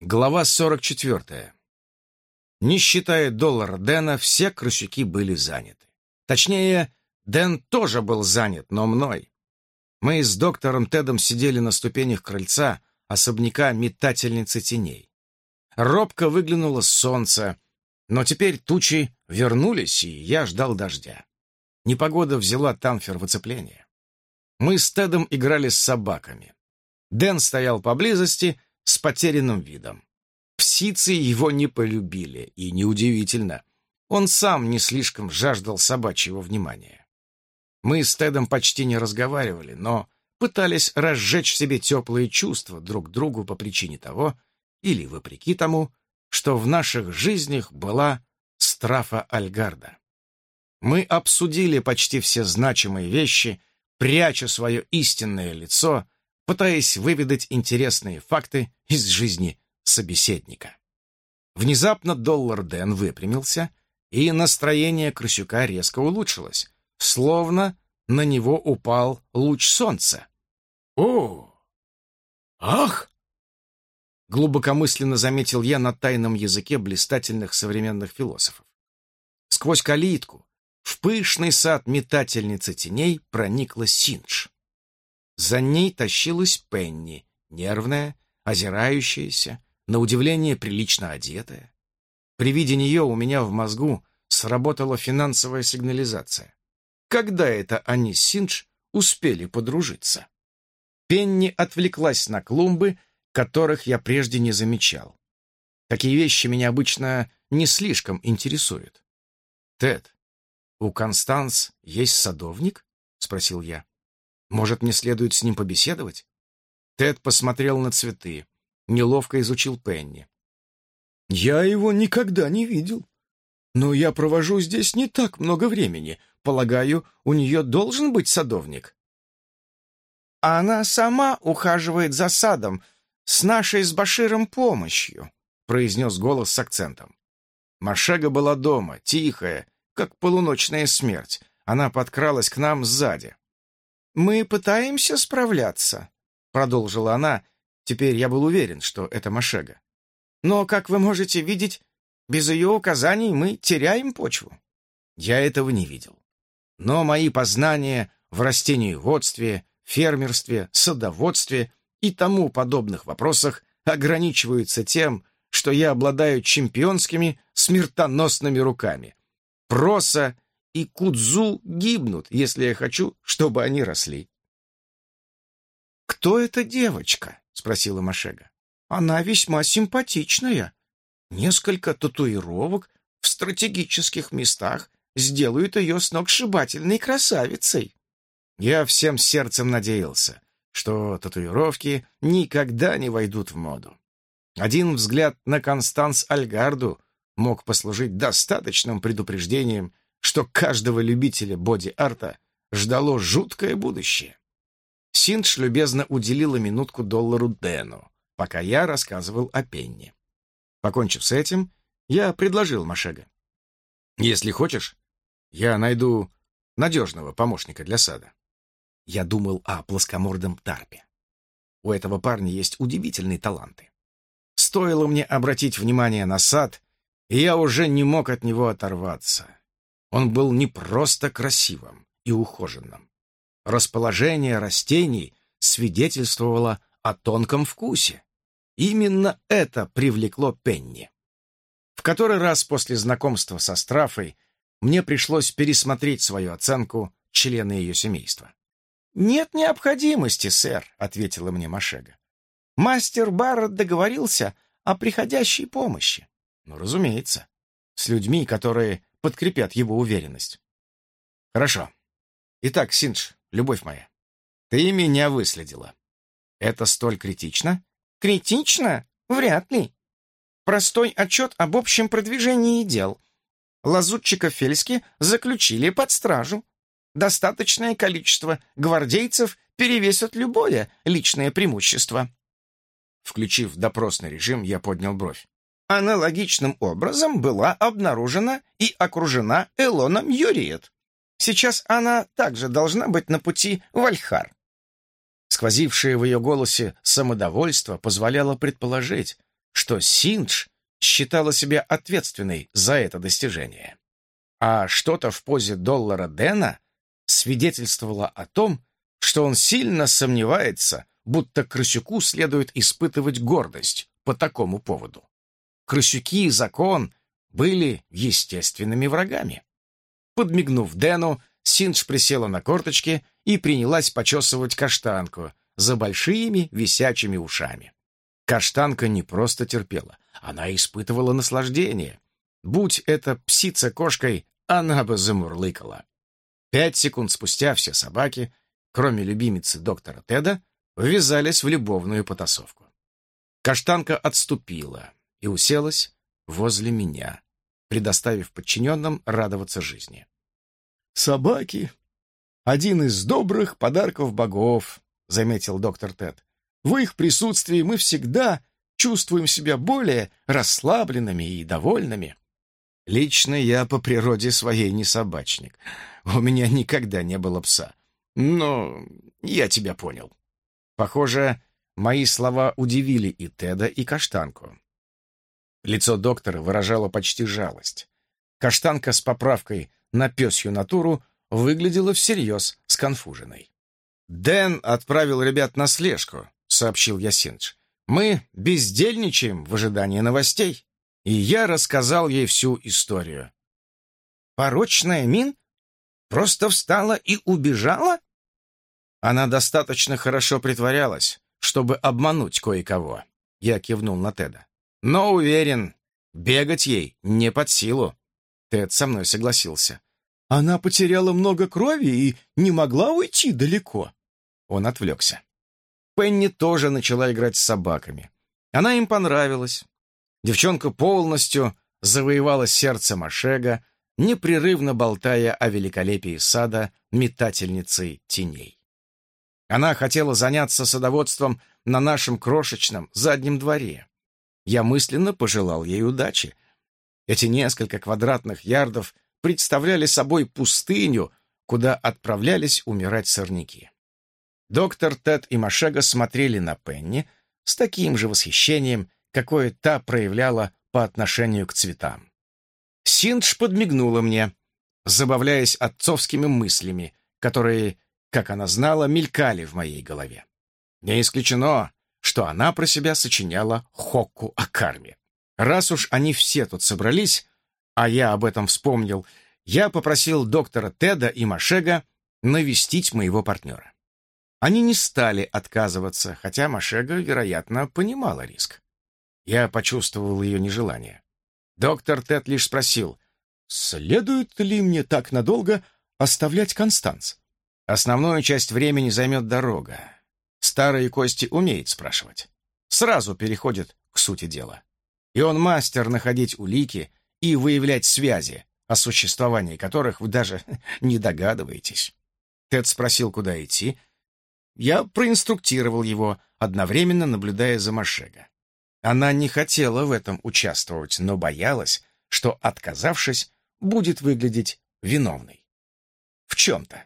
Глава 44. Не считая доллара Дэна, все крысюки были заняты. Точнее, Дэн тоже был занят, но мной. Мы с доктором Тедом сидели на ступенях крыльца особняка метательницы теней. Робко выглянуло солнце, но теперь тучи вернулись, и я ждал дождя. Непогода взяла Танфер в оцепление. Мы с Тедом играли с собаками. Дэн стоял поблизости с потерянным видом. Псицы его не полюбили, и неудивительно. Он сам не слишком жаждал собачьего внимания. Мы с Тедом почти не разговаривали, но пытались разжечь в себе теплые чувства друг к другу по причине того, или вопреки тому, что в наших жизнях была страфа Альгарда. Мы обсудили почти все значимые вещи, пряча свое истинное лицо, пытаясь выведать интересные факты из жизни собеседника. Внезапно доллар Дэн выпрямился, и настроение Крысюка резко улучшилось, словно на него упал луч солнца. «О! Ах!» Глубокомысленно заметил я на тайном языке блистательных современных философов. Сквозь калитку в пышный сад метательницы теней проникла Синдж. За ней тащилась Пенни, нервная, озирающаяся, на удивление прилично одетая. При виде нее у меня в мозгу сработала финансовая сигнализация. Когда это они с Синдж успели подружиться? Пенни отвлеклась на клумбы, которых я прежде не замечал. Такие вещи меня обычно не слишком интересуют. «Тед, у Констанс есть садовник?» — спросил я. «Может, мне следует с ним побеседовать?» Тед посмотрел на цветы, неловко изучил Пенни. «Я его никогда не видел. Но я провожу здесь не так много времени. Полагаю, у нее должен быть садовник». «Она сама ухаживает за садом с нашей с Баширом помощью», произнес голос с акцентом. Машега была дома, тихая, как полуночная смерть. Она подкралась к нам сзади. «Мы пытаемся справляться», — продолжила она, Теперь я был уверен, что это Машега. Но, как вы можете видеть, без ее указаний мы теряем почву. Я этого не видел. Но мои познания в растениеводстве, фермерстве, садоводстве и тому подобных вопросах ограничиваются тем, что я обладаю чемпионскими смертоносными руками. Проса и кудзу гибнут, если я хочу, чтобы они росли. «Кто эта девочка?» — спросила Машега. «Она весьма симпатичная. Несколько татуировок в стратегических местах сделают ее сногсшибательной красавицей». Я всем сердцем надеялся, что татуировки никогда не войдут в моду. Один взгляд на Констанс Альгарду мог послужить достаточным предупреждением, что каждого любителя боди-арта ждало жуткое будущее. Синдж любезно уделила минутку доллару Дэну, пока я рассказывал о Пенни. Покончив с этим, я предложил Машега. «Если хочешь, я найду надежного помощника для сада». Я думал о плоскомордом Тарпе. У этого парня есть удивительные таланты. Стоило мне обратить внимание на сад, и я уже не мог от него оторваться. Он был не просто красивым и ухоженным. Расположение растений свидетельствовало о тонком вкусе. Именно это привлекло Пенни. В который раз после знакомства со Страфой мне пришлось пересмотреть свою оценку члена ее семейства. «Нет необходимости, сэр», — ответила мне Машега. «Мастер Барретт договорился о приходящей помощи». «Ну, разумеется, с людьми, которые подкрепят его уверенность». «Хорошо. Итак, Синдж, любовь моя, ты меня выследила. Это столь критично? Критично? Вряд ли. Простой отчет об общем продвижении дел. Лазутчика Фельски заключили под стражу. Достаточное количество гвардейцев перевесят любое личное преимущество. Включив допросный режим, я поднял бровь. Аналогичным образом была обнаружена и окружена Элоном Юриет. Сейчас она также должна быть на пути в Альхар. Сквозившее в ее голосе самодовольство позволяло предположить, что Синдж считала себя ответственной за это достижение. А что-то в позе доллара Дэна свидетельствовало о том, что он сильно сомневается, будто Крысюку следует испытывать гордость по такому поводу. Крысюки и закон были естественными врагами. Подмигнув Дэну, Синдж присела на корточки и принялась почесывать каштанку за большими висячими ушами. Каштанка не просто терпела, она испытывала наслаждение. Будь это псица кошкой, она бы замурлыкала. Пять секунд спустя все собаки, кроме любимицы доктора Теда, ввязались в любовную потасовку. Каштанка отступила и уселась возле меня, предоставив подчиненным радоваться жизни. «Собаки — один из добрых подарков богов», — заметил доктор Тед. «В их присутствии мы всегда чувствуем себя более расслабленными и довольными». Лично я по природе своей не собачник. У меня никогда не было пса. Но я тебя понял. Похоже, мои слова удивили и Теда, и Каштанку. Лицо доктора выражало почти жалость. Каштанка с поправкой на пёсью натуру выглядела всерьез сконфуженной. «Дэн отправил ребят на слежку», — сообщил я Синдж. «Мы бездельничаем в ожидании новостей» и я рассказал ей всю историю. «Порочная Мин просто встала и убежала?» Она достаточно хорошо притворялась, чтобы обмануть кое-кого. Я кивнул на Теда. «Но уверен, бегать ей не под силу». Тед со мной согласился. «Она потеряла много крови и не могла уйти далеко». Он отвлекся. Пенни тоже начала играть с собаками. Она им понравилась, Девчонка полностью завоевала сердце Машега, непрерывно болтая о великолепии сада метательницей теней. Она хотела заняться садоводством на нашем крошечном заднем дворе. Я мысленно пожелал ей удачи. Эти несколько квадратных ярдов представляли собой пустыню, куда отправлялись умирать сорняки. Доктор Тед и Машега смотрели на Пенни с таким же восхищением, какое та проявляла по отношению к цветам. Синдж подмигнула мне, забавляясь отцовскими мыслями, которые, как она знала, мелькали в моей голове. Не исключено, что она про себя сочиняла хокку о карме. Раз уж они все тут собрались, а я об этом вспомнил, я попросил доктора Теда и Машега навестить моего партнера. Они не стали отказываться, хотя Машега, вероятно, понимала риск. Я почувствовал ее нежелание. Доктор Тед лишь спросил, следует ли мне так надолго оставлять Констанс? Основную часть времени займет дорога. Старые кости умеет спрашивать. Сразу переходит к сути дела. И он мастер находить улики и выявлять связи, о существовании которых вы даже не догадываетесь. Тед спросил, куда идти. Я проинструктировал его, одновременно наблюдая за Машега. Она не хотела в этом участвовать, но боялась, что, отказавшись, будет выглядеть виновной. В чем-то.